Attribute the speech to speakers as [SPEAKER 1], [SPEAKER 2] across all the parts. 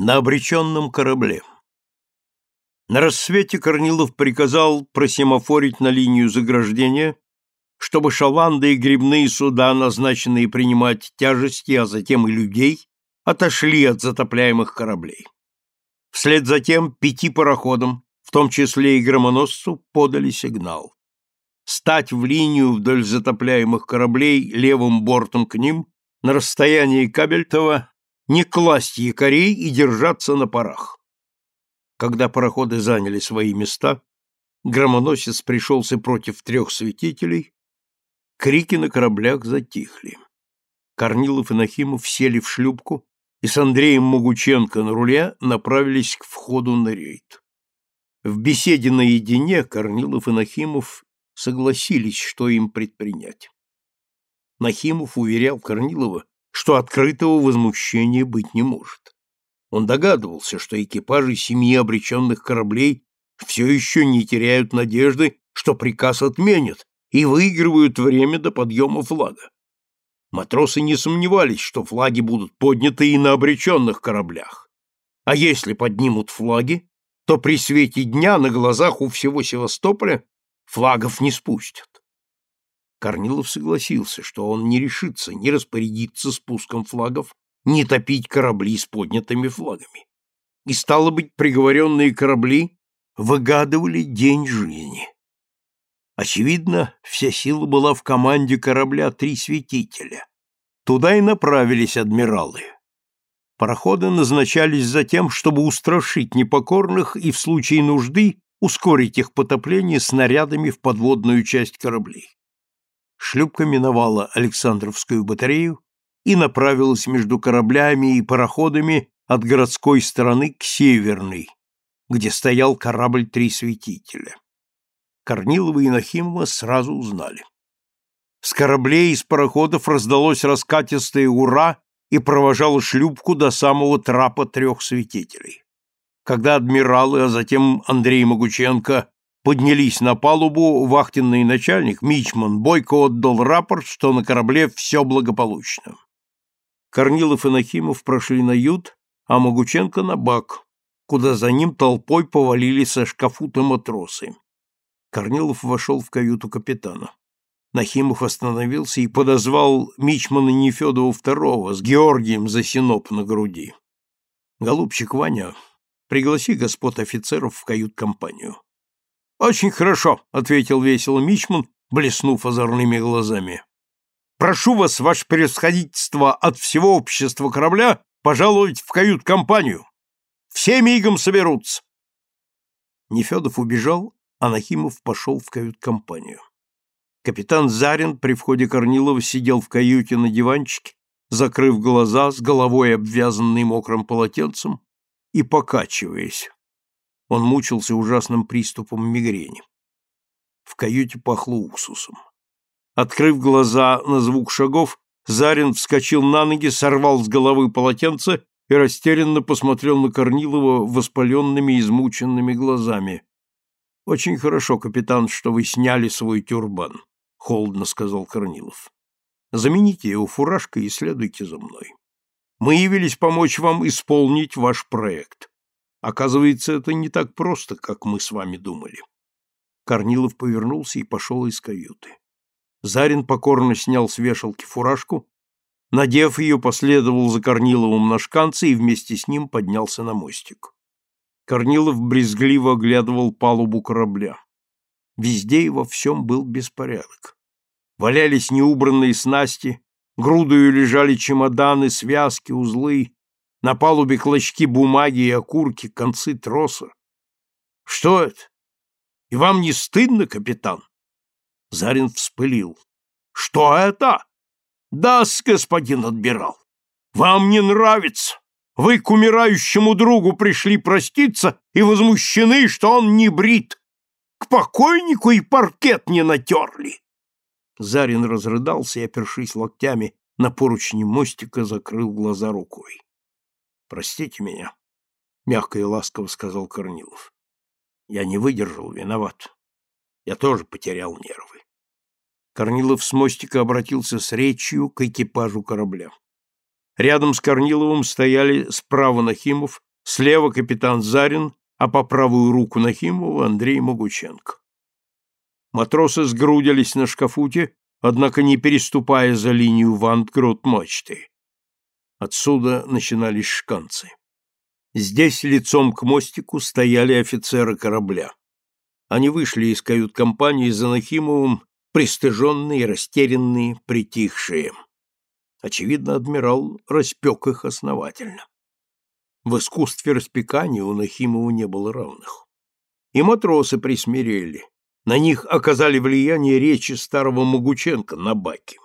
[SPEAKER 1] На обреченном корабле. На рассвете Корнилов приказал просемафорить на линию заграждения, чтобы шаланды и грибные суда, назначенные принимать тяжести, а затем и людей, отошли от затопляемых кораблей. Вслед за тем пяти пароходам, в том числе и громоносцу, подали сигнал. Стать в линию вдоль затопляемых кораблей левым бортом к ним на расстоянии Кабельтова не класть якорей и держаться на парах. Когда пароходы заняли свои места, громоносец пришелся против трех святителей, крики на кораблях затихли. Корнилов и Нахимов сели в шлюпку и с Андреем Могученко на руле направились к входу на рейд. В беседе наедине Корнилов и Нахимов согласились, что им предпринять. Нахимов уверял Корнилова, что открытого возмущения быть не может. Он догадывался, что экипажи семи обреченных кораблей все еще не теряют надежды, что приказ отменят, и выигрывают время до подъема флага. Матросы не сомневались, что флаги будут подняты и на обреченных кораблях. А если поднимут флаги, то при свете дня на глазах у всего Севастополя флагов не спустят. Корнилов согласился, что он не решится ни распорядиться спуском флагов, ни топить корабли с поднятыми флагами. И, стало быть, приговоренные корабли выгадывали день жизни. Очевидно, вся сила была в команде корабля «Три светителя». Туда и направились адмиралы. Пароходы назначались за тем, чтобы устрашить непокорных и в случае нужды ускорить их потопление снарядами в подводную часть кораблей шлюпка миновала Александровскую батарею и направилась между кораблями и пароходами от городской стороны к северной, где стоял корабль «Три светителя». Корнилова и Нахимова сразу узнали. С кораблей и с пароходов раздалось раскатистое «Ура!» и провожало шлюпку до самого трапа трех святителей. Когда адмиралы, а затем Андрей Могученко поднялись на палубу, вахтенный начальник, Мичман, бойко отдал рапорт, что на корабле все благополучно. Корнилов и Нахимов прошли на ют, а Могученко на бак, куда за ним толпой повалили со шкафута матросы. Корнилов вошел в каюту капитана. Нахимов остановился и подозвал Мичмана Нефедова второго с Георгием за синоп на груди. «Голубчик Ваня, пригласи господ офицеров в кают-компанию. Очень хорошо, ответил весело Мичман, блеснув озорными глазами. Прошу вас, ваше превосходительство, от всего общества корабля пожаловать в кают-компанию. Все мигом соберутся. Нефедов убежал, а Нахимов пошел в кают-компанию. Капитан Зарин при входе Корнилова сидел в каюте на диванчике, закрыв глаза, с головой обвязанной мокрым полотенцем и покачиваясь. Он мучился ужасным приступом мигрени. В каюте пахло уксусом. Открыв глаза на звук шагов, Зарин вскочил на ноги, сорвал с головы полотенце и растерянно посмотрел на Корнилова воспаленными, измученными глазами. — Очень хорошо, капитан, что вы сняли свой тюрбан, — холодно сказал Корнилов. — Замените его фуражкой и следуйте за мной. Мы явились помочь вам исполнить ваш проект. Оказывается, это не так просто, как мы с вами думали. Корнилов повернулся и пошел из каюты. Зарин покорно снял с вешалки фуражку, надев ее, последовал за Корниловым на шканце и вместе с ним поднялся на мостик. Корнилов брезгливо оглядывал палубу корабля. Везде и во всем был беспорядок. Валялись неубранные снасти, грудою лежали чемоданы, связки, узлы, на палубе клочки бумаги и окурки, концы троса. Что это? И вам не стыдно, капитан? Зарин вспылил. Что это? Да, господин адмирал. Вам не нравится. Вы к умирающему другу пришли проститься и возмущены, что он не брит. К покойнику и паркет не натерли. Зарин разрыдался и, опершись локтями на поручни мостика, закрыл глаза рукой. Простите меня, мягко и ласково сказал Корнилов. Я не выдержал, виноват. Я тоже потерял нервы. Корнилов с мостика обратился с речью к экипажу корабля. Рядом с Корниловым стояли справа Нахимов, слева капитан Зарин, а по правую руку Нахимова Андрей Могученко. Матросы сгрудились на шкафуте, однако не переступая за линию вантгрот мачты. Отсюда начинались шканцы. Здесь лицом к мостику стояли офицеры корабля. Они вышли из кают-компании за Нахимовым, пристыженные, растерянные, притихшие. Очевидно, адмирал распек их основательно. В искусстве распекания у Нахимова не было равных. И матросы присмирели. На них оказали влияние речи старого Могученко на баке.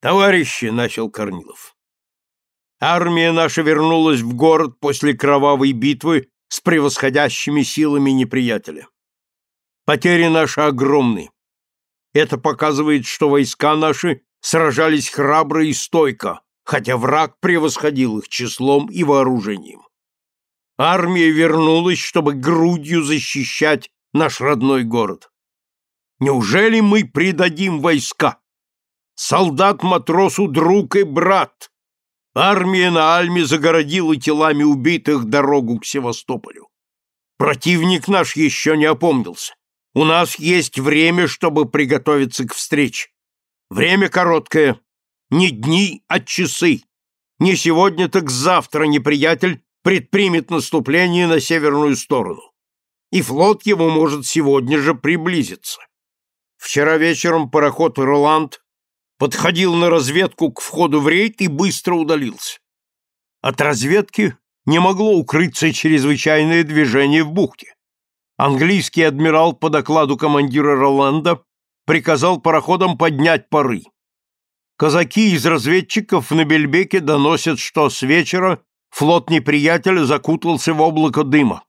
[SPEAKER 1] «Товарищи!» — начал Корнилов. «Армия наша вернулась в город после кровавой битвы с превосходящими силами неприятеля. Потери наши огромны. Это показывает, что войска наши сражались храбро и стойко, хотя враг превосходил их числом и вооружением. Армия вернулась, чтобы грудью защищать наш родной город. Неужели мы предадим войска? Солдат матросу друг и брат. Армия на Альме загородила телами убитых дорогу к Севастополю. Противник наш еще не опомнился. У нас есть время, чтобы приготовиться к встрече. Время короткое, не дни, а часы. Не сегодня, так завтра неприятель предпримет наступление на северную сторону. И флот его может сегодня же приблизиться. Вчера вечером пароход «Роланд» подходил на разведку к входу в рейд и быстро удалился. От разведки не могло укрыться чрезвычайное движение в бухте. Английский адмирал по докладу командира Роланда приказал пароходам поднять пары. Казаки из разведчиков на Бельбеке доносят, что с вечера флот неприятеля закутался в облако дыма.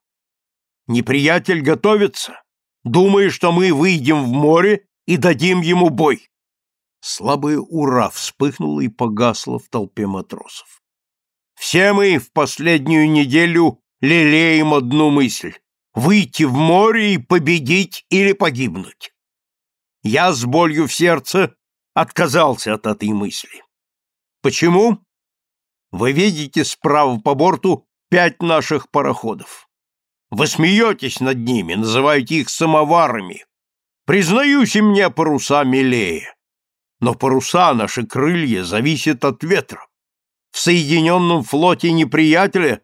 [SPEAKER 1] Неприятель готовится, думая, что мы выйдем в море и дадим ему бой. Слабое «Ура» вспыхнуло и погасло в толпе матросов. Все мы в последнюю неделю лелеем одну мысль — выйти в море и победить или погибнуть. Я с болью в сердце отказался от этой мысли. Почему? Вы видите справа по борту пять наших пароходов. Вы смеетесь над ними, называете их самоварами. Признаюсь, и мне паруса милее. Но паруса, наши крылья, зависят от ветра. В Соединенном флоте неприятеля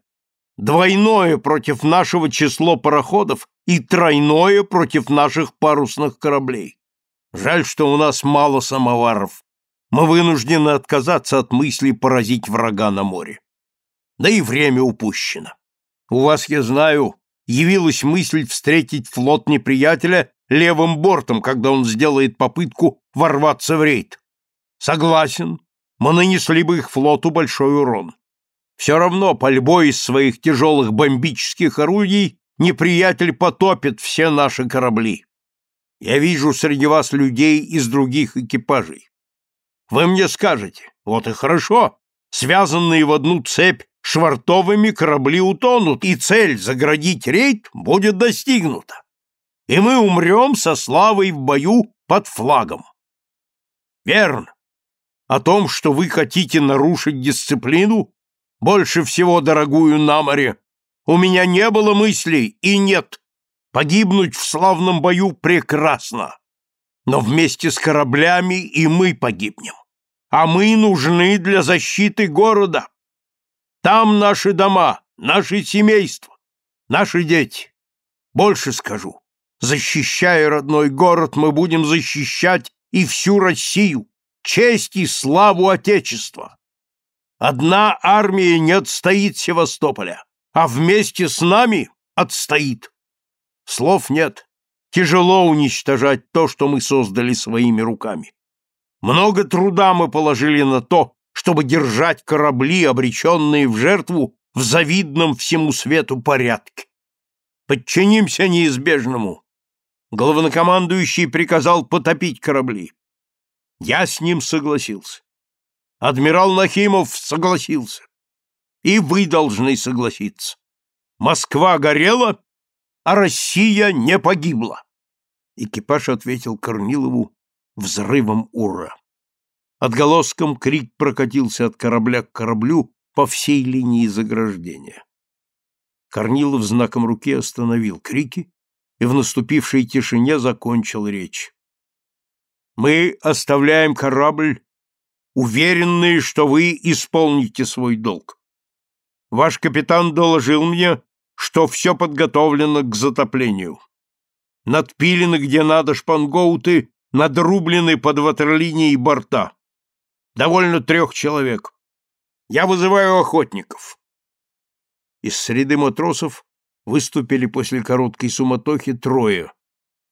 [SPEAKER 1] двойное против нашего число пароходов и тройное против наших парусных кораблей. Жаль, что у нас мало самоваров. Мы вынуждены отказаться от мысли поразить врага на море. Да и время упущено. У вас, я знаю, явилась мысль встретить флот неприятеля левым бортом, когда он сделает попытку ворваться в рейд. Согласен, мы нанесли бы их флоту большой урон. Все равно пальбой из своих тяжелых бомбических орудий неприятель потопит все наши корабли. Я вижу среди вас людей из других экипажей. Вы мне скажете, вот и хорошо, связанные в одну цепь швартовыми корабли утонут, и цель заградить рейд будет достигнута. И мы умрем со славой в бою под флагом. Верно. О том, что вы хотите нарушить дисциплину, больше всего дорогую на море, у меня не было мыслей и нет. Погибнуть в славном бою прекрасно, но вместе с кораблями и мы погибнем. А мы нужны для защиты города. Там наши дома, наши семейства, наши дети. Больше скажу. Защищая родной город, мы будем защищать и всю Россию, честь и славу Отечества. Одна армия не отстоит Севастополя, а вместе с нами отстоит. Слов нет. Тяжело уничтожать то, что мы создали своими руками. Много труда мы положили на то, чтобы держать корабли, обреченные в жертву, в завидном всему свету порядке. Подчинимся неизбежному. Главнокомандующий приказал потопить корабли. Я с ним согласился. Адмирал Нахимов согласился. И вы должны согласиться. Москва горела, а Россия не погибла. Экипаж ответил Корнилову взрывом «Ура!». Отголоском крик прокатился от корабля к кораблю по всей линии заграждения. Корнилов знаком руки остановил крики и в наступившей тишине закончил речь. «Мы оставляем корабль, уверенные, что вы исполните свой долг. Ваш капитан доложил мне, что все подготовлено к затоплению. Надпилены где надо шпангоуты, надрублены под ватерлинией борта. Довольно трех человек. Я вызываю охотников. Из среды матросов выступили после короткой суматохи трое.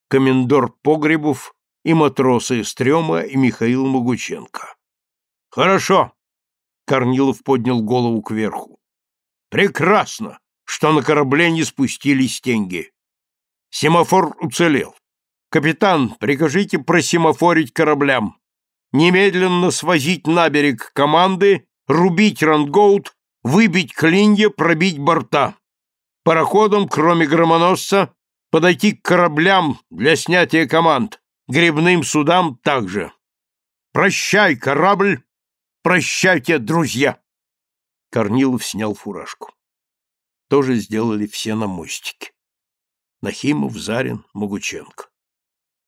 [SPEAKER 1] Комендор Погребов и матросы Стрёма и Михаил Могученко. «Хорошо!» — Корнилов поднял голову кверху. «Прекрасно, что на корабле не спустились стенги. Семафор уцелел. Капитан, прикажите просемафорить кораблям. Немедленно свозить на берег команды, рубить рангоут выбить клинья, пробить борта. Пароходам, кроме громоносца, подойти к кораблям для снятия команд, гребным судам также. Прощай, корабль, прощайте, друзья. Корнилов снял фуражку. Тоже сделали все на мостике. Нахимов, Зарин, Могученко.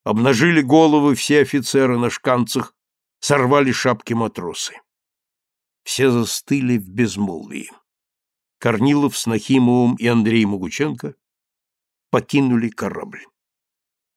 [SPEAKER 1] Обнажили головы все офицеры на шканцах, сорвали шапки матросы. Все застыли в безмолвии. Корнилов с Нахимовым и Андреем Могученко покинули корабль.